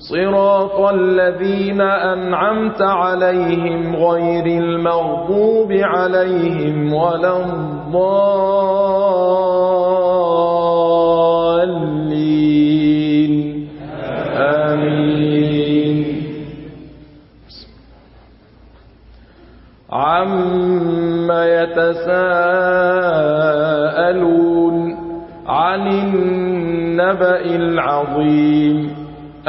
صراط الذين أنعمت عليهم غير المغضوب عليهم ولا الضالين. آمين. عما يتساءلون عن النبأ العظيم.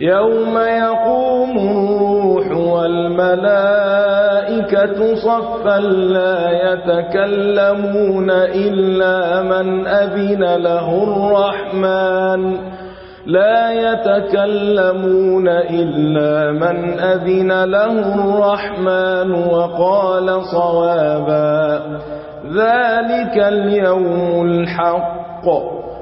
يوم يقوم الروح والملائكة صفا لا يتكلمون إلا من أذن له الرحمن لا يتكلمون إلا من أذن له الرحمن وقال صوابا ذلك اليوم الحق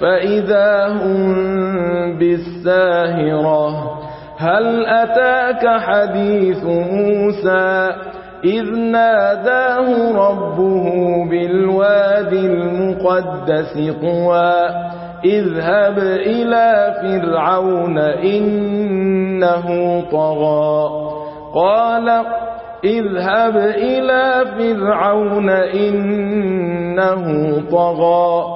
فإذا هم بالساهرة هل أتاك حديث موسى إذ ناداه ربه بالواد المقدس قوى اذهب إلى فرعون إنه طغى قال اذهب إلى فرعون إنه طغى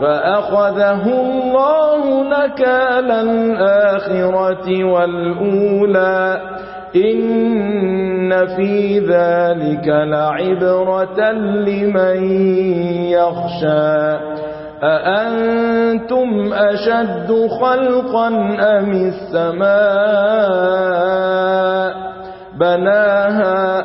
فأخذه الله نكالا الآخرة والأولى إن في ذلك لعبرة لمن يخشى أأنتم أشد خلقا أم السماء بناها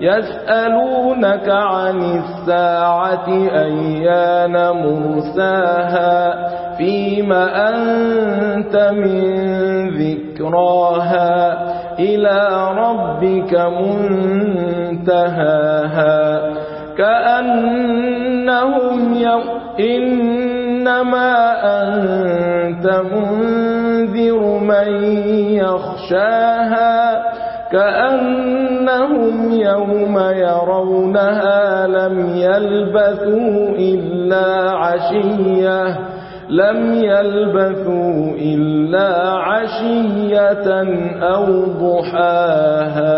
يسألونك عن الساعة أيان مرساها فيما أنت من ذكراها إلى ربك منتهاها كأنهم إنما أنت منذر من يخشاها كأنهم أنهم يوم يرونها لم يلبثوا إلا عشية لم يلبثوا إلا عشية أو ضحاها.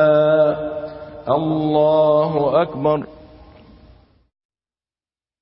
الله أكبر.